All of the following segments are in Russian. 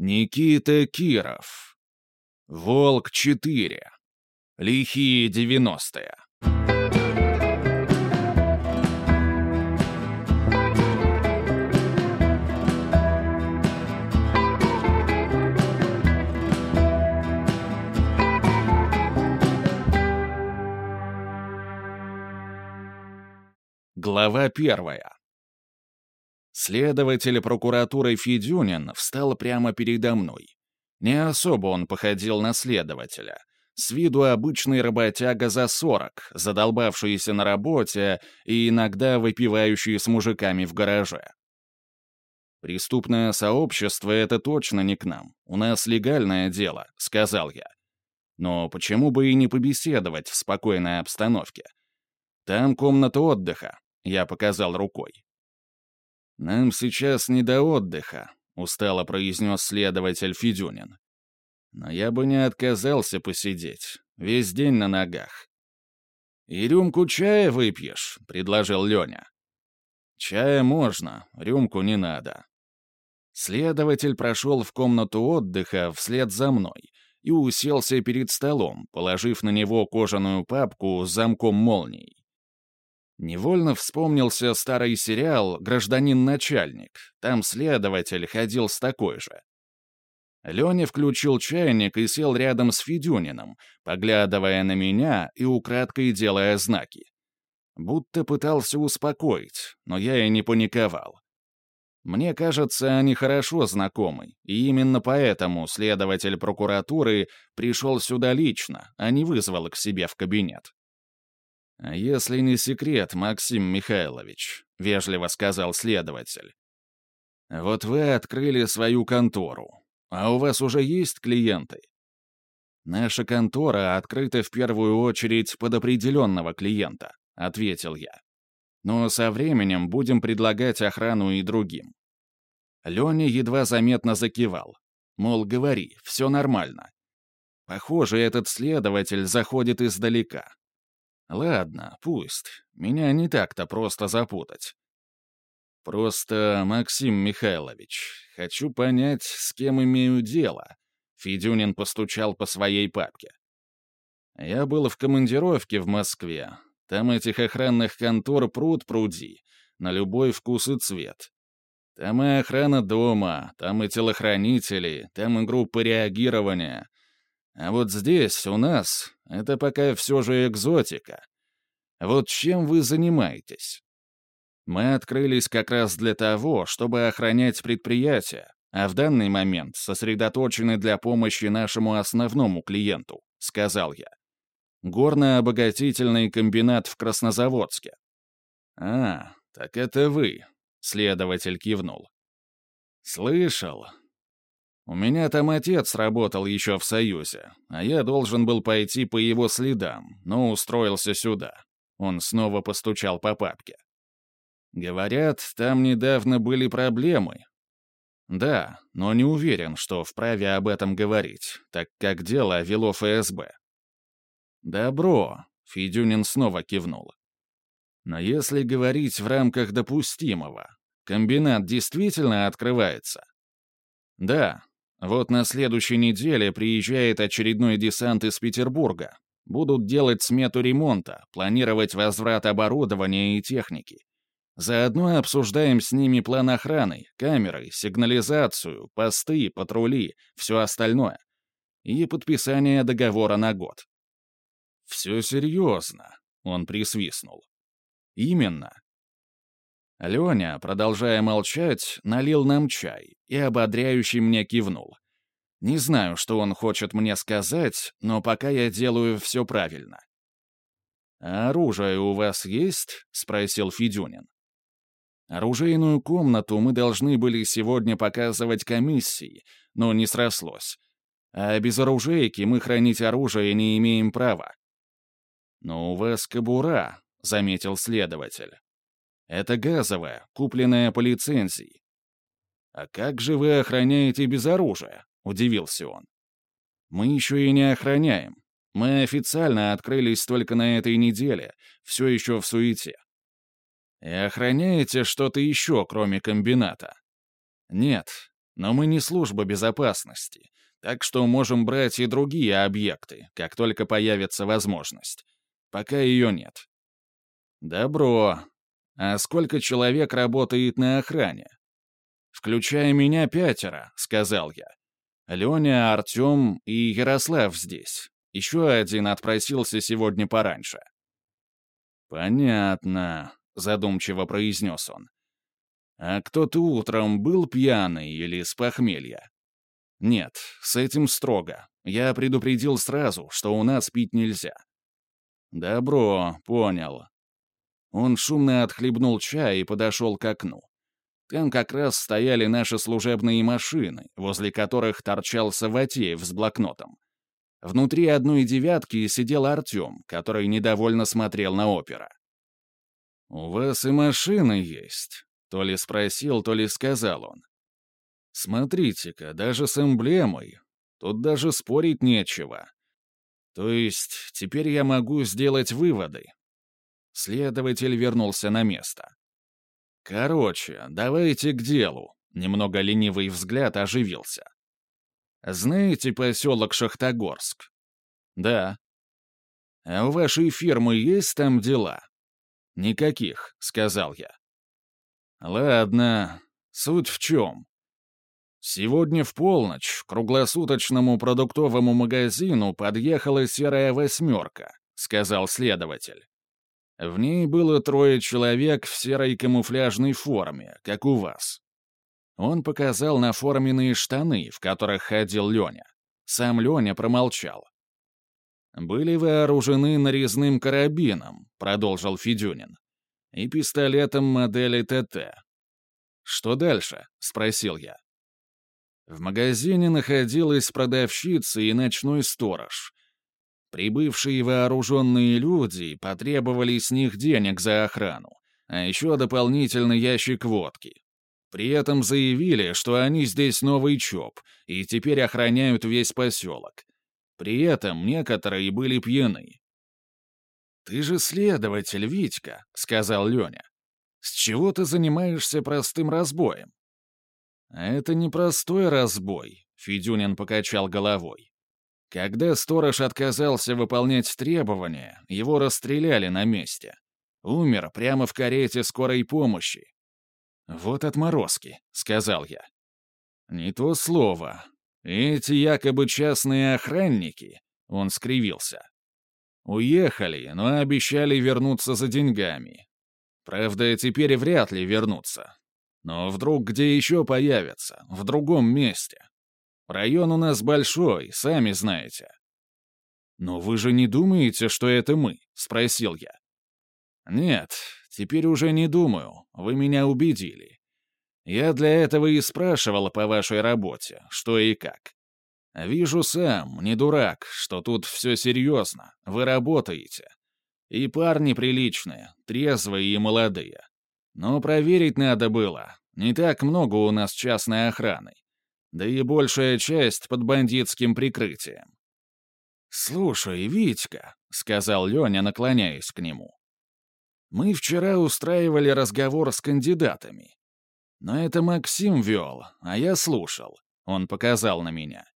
Никита Киров. Волк-4. Лихие девяностые. Глава первая. Следователь прокуратуры Федюнин встал прямо передо мной. Не особо он походил на следователя. С виду обычный работяга за сорок, задолбавшийся на работе и иногда выпивающий с мужиками в гараже. «Преступное сообщество — это точно не к нам. У нас легальное дело», — сказал я. «Но почему бы и не побеседовать в спокойной обстановке? Там комната отдыха», — я показал рукой. «Нам сейчас не до отдыха», — устало произнес следователь Федюнин. «Но я бы не отказался посидеть. Весь день на ногах». «И рюмку чая выпьешь», — предложил Леня. «Чая можно, рюмку не надо». Следователь прошел в комнату отдыха вслед за мной и уселся перед столом, положив на него кожаную папку с замком молний. Невольно вспомнился старый сериал «Гражданин-начальник». Там следователь ходил с такой же. Леня включил чайник и сел рядом с Федюниным, поглядывая на меня и украдкой делая знаки. Будто пытался успокоить, но я и не паниковал. Мне кажется, они хорошо знакомы, и именно поэтому следователь прокуратуры пришел сюда лично, а не вызвал к себе в кабинет. «А «Если не секрет, Максим Михайлович», — вежливо сказал следователь. «Вот вы открыли свою контору, а у вас уже есть клиенты?» «Наша контора открыта в первую очередь под определенного клиента», — ответил я. «Но со временем будем предлагать охрану и другим». Леня едва заметно закивал. Мол, говори, все нормально. Похоже, этот следователь заходит издалека. Ладно, пусть. Меня не так-то просто запутать. Просто, Максим Михайлович, хочу понять, с кем имею дело. Федюнин постучал по своей папке. Я был в командировке в Москве. Там этих охранных контор пруд пруди, на любой вкус и цвет. Там и охрана дома, там и телохранители, там и группы реагирования. А вот здесь, у нас, это пока все же экзотика. Вот чем вы занимаетесь? Мы открылись как раз для того, чтобы охранять предприятие, а в данный момент сосредоточены для помощи нашему основному клиенту, сказал я. Горно-обогатительный комбинат в Краснозаводске. А, так это вы, следователь кивнул. Слышал, у меня там отец работал еще в Союзе, а я должен был пойти по его следам, но устроился сюда. Он снова постучал по папке. Говорят, там недавно были проблемы. Да, но не уверен, что вправе об этом говорить, так как дело вело ФСБ. Добро, Федюнин снова кивнул. Но если говорить в рамках допустимого, комбинат действительно открывается? Да, вот на следующей неделе приезжает очередной десант из Петербурга. Будут делать смету ремонта, планировать возврат оборудования и техники. Заодно обсуждаем с ними план охраны, камеры, сигнализацию, посты, патрули, все остальное. И подписание договора на год. «Все серьезно», — он присвистнул. «Именно. Леня, продолжая молчать, налил нам чай и ободряющий мне кивнул. Не знаю, что он хочет мне сказать, но пока я делаю все правильно. «А оружие у вас есть?» — спросил Федюнин. Оружейную комнату мы должны были сегодня показывать комиссии, но не срослось. А без оружейки мы хранить оружие не имеем права. «Но у вас кобура», — заметил следователь. Это газовая, купленная по лицензии. «А как же вы охраняете без оружия?» — удивился он. «Мы еще и не охраняем. Мы официально открылись только на этой неделе, все еще в суете. И охраняете что-то еще, кроме комбината?» «Нет. Но мы не служба безопасности, так что можем брать и другие объекты, как только появится возможность. Пока ее нет. Добро. А сколько человек работает на охране? Включая меня пятеро, сказал я. Леня, Артем и Ярослав здесь. Еще один отпросился сегодня пораньше. «Понятно», — задумчиво произнес он. «А кто-то утром был пьяный или с похмелья?» «Нет, с этим строго. Я предупредил сразу, что у нас пить нельзя». «Добро, понял». Он шумно отхлебнул чай и подошел к окну. Там как раз стояли наши служебные машины, возле которых торчал Саватеев с блокнотом. Внутри одной девятки сидел Артем, который недовольно смотрел на опера. «У вас и машины есть», — то ли спросил, то ли сказал он. Смотрите-ка, даже с эмблемой. Тут даже спорить нечего. То есть, теперь я могу сделать выводы. Следователь вернулся на место. Короче, давайте к делу. Немного ленивый взгляд оживился. Знаете поселок Шахтогорск? Да. А у вашей фирмы есть там дела? Никаких, сказал я. Ладно, суть в чем? Сегодня в полночь к круглосуточному продуктовому магазину подъехала серая восьмерка, сказал следователь. В ней было трое человек в серой камуфляжной форме, как у вас. Он показал на форменные штаны, в которых ходил Леня. Сам Леня промолчал. «Были вооружены нарезным карабином», — продолжил Федюнин, «и пистолетом модели ТТ». «Что дальше?» — спросил я. В магазине находилась продавщица и ночной сторож. Прибывшие вооруженные люди потребовали с них денег за охрану, а еще дополнительный ящик водки. При этом заявили, что они здесь новый ЧОП и теперь охраняют весь поселок. При этом некоторые были пьяны. «Ты же следователь, Витька», — сказал Леня. «С чего ты занимаешься простым разбоем?» «Это не простой разбой», — Федюнин покачал головой. Когда сторож отказался выполнять требования, его расстреляли на месте. Умер прямо в карете скорой помощи. «Вот отморозки», — сказал я. «Не то слово. Эти якобы частные охранники», — он скривился. «Уехали, но обещали вернуться за деньгами. Правда, теперь вряд ли вернутся. Но вдруг где еще появятся, в другом месте. Район у нас большой, сами знаете. «Но вы же не думаете, что это мы?» — спросил я. «Нет, теперь уже не думаю, вы меня убедили. Я для этого и спрашивал по вашей работе, что и как. Вижу сам, не дурак, что тут все серьезно, вы работаете. И парни приличные, трезвые и молодые. Но проверить надо было. Не так много у нас частной охраны. Да и большая часть под бандитским прикрытием. «Слушай, Витька», — сказал Леня, наклоняясь к нему. «Мы вчера устраивали разговор с кандидатами. Но это Максим вел, а я слушал. Он показал на меня.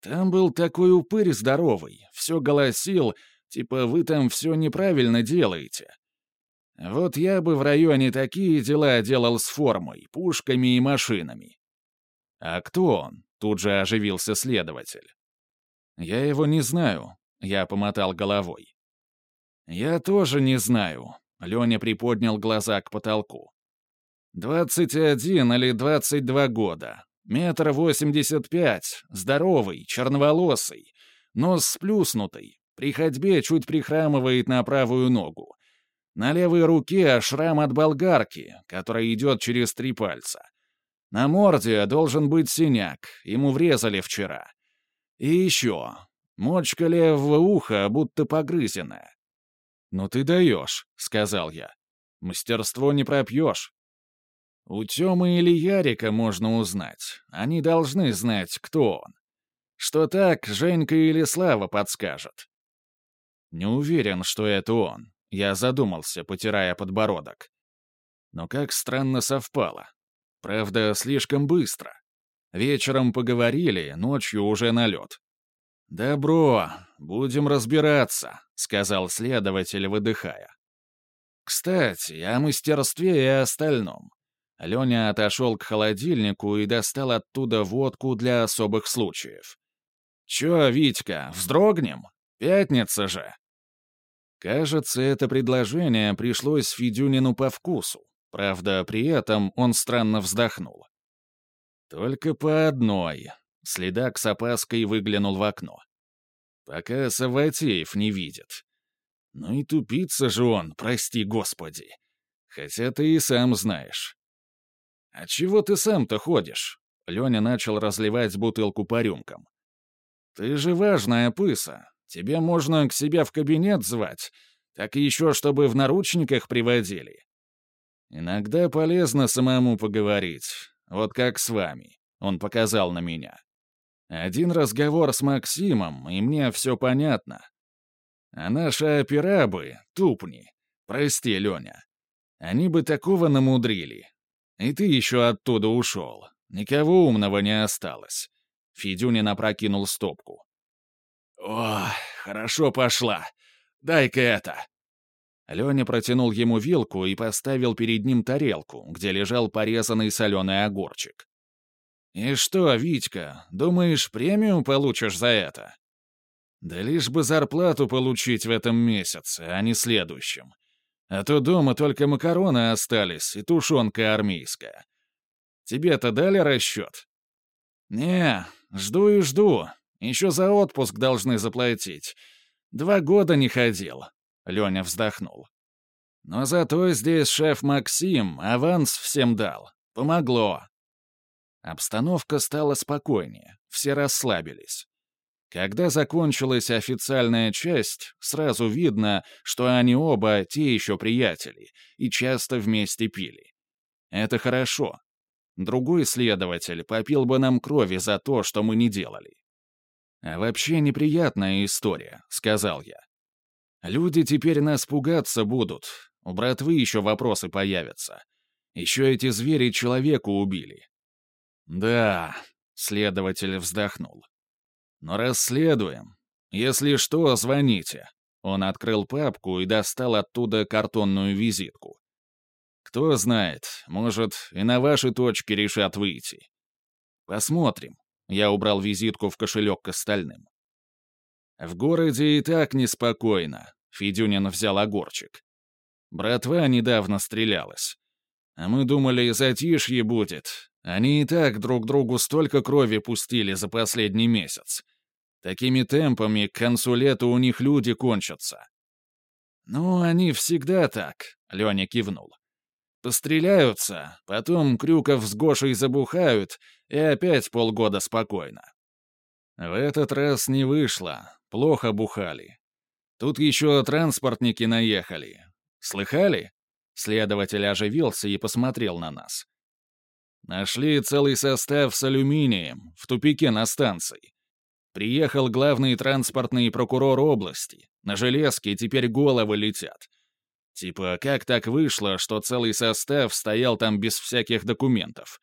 Там был такой упырь здоровый, все голосил, типа вы там все неправильно делаете. Вот я бы в районе такие дела делал с формой, пушками и машинами. А кто он? Тут же оживился следователь. Я его не знаю, я помотал головой. Я тоже не знаю. Леня приподнял глаза к потолку. «Двадцать один или двадцать два года. Метр восемьдесят пять. Здоровый, черноволосый. Нос сплюснутый. При ходьбе чуть прихрамывает на правую ногу. На левой руке шрам от болгарки, который идет через три пальца. На морде должен быть синяк, ему врезали вчера. И еще. Мочка левого уха будто погрызенная. «Ну ты даешь», — сказал я. «Мастерство не пропьешь». У Тёмы или Ярика можно узнать. Они должны знать, кто он. Что так, Женька или Слава подскажет. Не уверен, что это он. Я задумался, потирая подбородок. Но как странно совпало. Правда, слишком быстро. Вечером поговорили, ночью уже налет. «Добро, будем разбираться», — сказал следователь, выдыхая. «Кстати, о мастерстве и остальном». Леня отошел к холодильнику и достал оттуда водку для особых случаев. «Чё, Витька, вздрогнем? Пятница же!» Кажется, это предложение пришлось Федюнину по вкусу. Правда, при этом он странно вздохнул. «Только по одной», Следак с опаской выглянул в окно. Пока Саватеев не видит. Ну и тупица же он, прости господи. Хотя ты и сам знаешь. А чего ты сам-то ходишь? Леня начал разливать бутылку по рюмкам. Ты же важная пыса. Тебе можно к себе в кабинет звать, так еще чтобы в наручниках приводили. Иногда полезно самому поговорить, вот как с вами. Он показал на меня. Один разговор с Максимом, и мне все понятно. А наши опера тупни, прости, Леня, они бы такого намудрили. И ты еще оттуда ушел. Никого умного не осталось. Федюнин опрокинул стопку. «О, хорошо пошла. Дай-ка это». Леня протянул ему вилку и поставил перед ним тарелку, где лежал порезанный соленый огурчик. «И что, Витька, думаешь, премию получишь за это?» «Да лишь бы зарплату получить в этом месяце, а не следующем. А то дома только макароны остались и тушенка армейская. Тебе-то дали расчет?» «Не, жду и жду. Еще за отпуск должны заплатить. Два года не ходил», — Леня вздохнул. «Но зато здесь шеф Максим аванс всем дал. Помогло. Обстановка стала спокойнее, все расслабились. Когда закончилась официальная часть, сразу видно, что они оба те еще приятели и часто вместе пили. Это хорошо. Другой следователь попил бы нам крови за то, что мы не делали. «А вообще неприятная история», — сказал я. «Люди теперь нас пугаться будут. У братвы еще вопросы появятся. Еще эти звери человека убили. «Да», — следователь вздохнул. «Но расследуем. Если что, звоните». Он открыл папку и достал оттуда картонную визитку. «Кто знает, может, и на ваши точки решат выйти. Посмотрим». Я убрал визитку в кошелек к остальным. «В городе и так неспокойно», — Федюнин взял огурчик. «Братва недавно стрелялась. А мы думали, затишье будет, они и так друг другу столько крови пустили за последний месяц. Такими темпами к концу лета у них люди кончатся. «Ну, они всегда так», — Леня кивнул. «Постреляются, потом Крюков с Гошей забухают, и опять полгода спокойно». В этот раз не вышло, плохо бухали. Тут еще транспортники наехали. Слыхали? Следователь оживился и посмотрел на нас. Нашли целый состав с алюминием в тупике на станции. Приехал главный транспортный прокурор области. На железке теперь головы летят. Типа, как так вышло, что целый состав стоял там без всяких документов?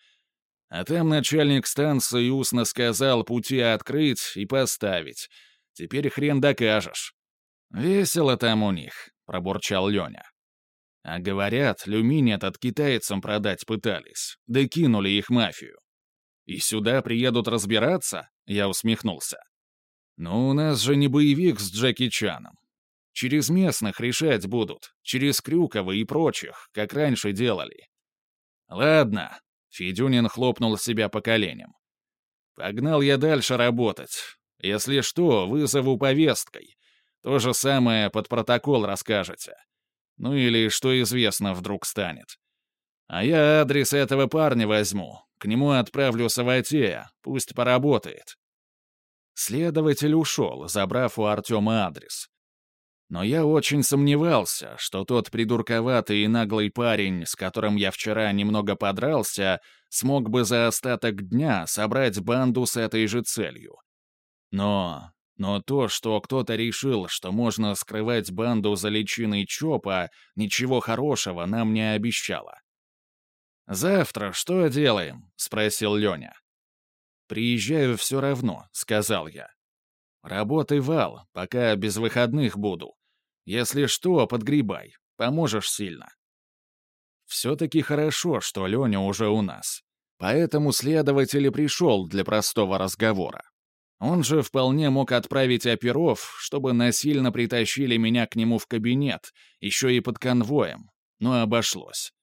А там начальник станции устно сказал пути открыть и поставить. Теперь хрен докажешь. «Весело там у них», — пробурчал Леня. А говорят, люминь этот китайцам продать пытались, да кинули их мафию. И сюда приедут разбираться? Я усмехнулся. Ну, у нас же не боевик с Джеки Чаном. Через местных решать будут, через Крюкова и прочих, как раньше делали. Ладно, Федюнин хлопнул себя по коленям. Погнал я дальше работать. Если что, вызову повесткой. То же самое под протокол расскажете. Ну или что известно вдруг станет. А я адрес этого парня возьму. К нему отправлю Саватея. Пусть поработает. Следователь ушел, забрав у Артема адрес. Но я очень сомневался, что тот придурковатый и наглый парень, с которым я вчера немного подрался, смог бы за остаток дня собрать банду с этой же целью. Но но то, что кто-то решил, что можно скрывать банду за личиной ЧОПа, ничего хорошего нам не обещало. «Завтра что делаем?» — спросил Леня. «Приезжаю все равно», — сказал я. «Работай вал, пока без выходных буду. Если что, подгребай, поможешь сильно». Все-таки хорошо, что Леня уже у нас. Поэтому следователь и пришел для простого разговора. Он же вполне мог отправить оперов, чтобы насильно притащили меня к нему в кабинет, еще и под конвоем, но обошлось.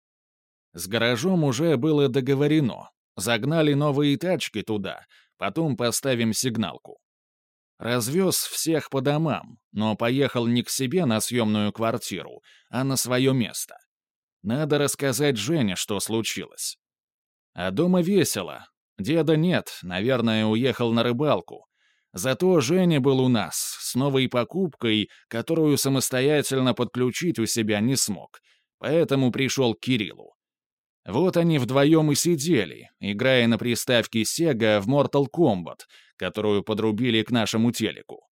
С гаражом уже было договорено. Загнали новые тачки туда, потом поставим сигналку. Развез всех по домам, но поехал не к себе на съемную квартиру, а на свое место. Надо рассказать Жене, что случилось. А дома весело. Деда нет, наверное, уехал на рыбалку. Зато Женя был у нас, с новой покупкой, которую самостоятельно подключить у себя не смог, поэтому пришел к Кириллу. Вот они вдвоем и сидели, играя на приставке Sega в Mortal Kombat, которую подрубили к нашему телеку.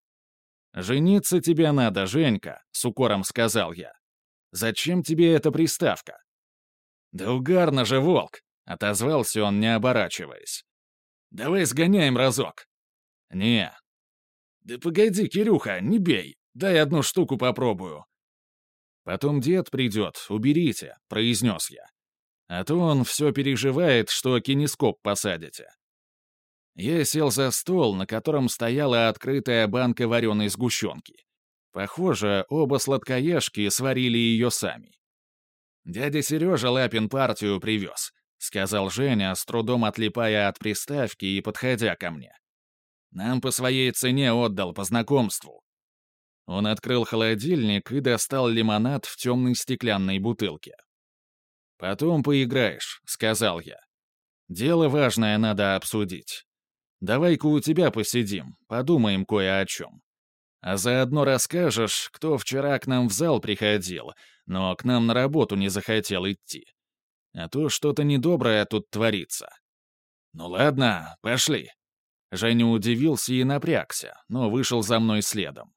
«Жениться тебе надо, Женька», — с укором сказал я. «Зачем тебе эта приставка?» «Да угарно же, волк!» — отозвался он, не оборачиваясь. «Давай сгоняем разок». «Не». «Да погоди, Кирюха, не бей. Дай одну штуку попробую». «Потом дед придет, уберите», — произнес я. «А то он все переживает, что кинескоп посадите». Я сел за стол, на котором стояла открытая банка вареной сгущенки. Похоже, оба сладкоежки сварили ее сами. «Дядя Сережа Лапин партию привез», — сказал Женя, с трудом отлипая от приставки и подходя ко мне. «Нам по своей цене отдал по знакомству». Он открыл холодильник и достал лимонад в темной стеклянной бутылке. «Потом поиграешь», — сказал я. «Дело важное надо обсудить. Давай-ка у тебя посидим, подумаем кое о чем. А заодно расскажешь, кто вчера к нам в зал приходил, но к нам на работу не захотел идти. А то что-то недоброе тут творится. Ну ладно, пошли. Женя удивился и напрягся, но вышел за мной следом.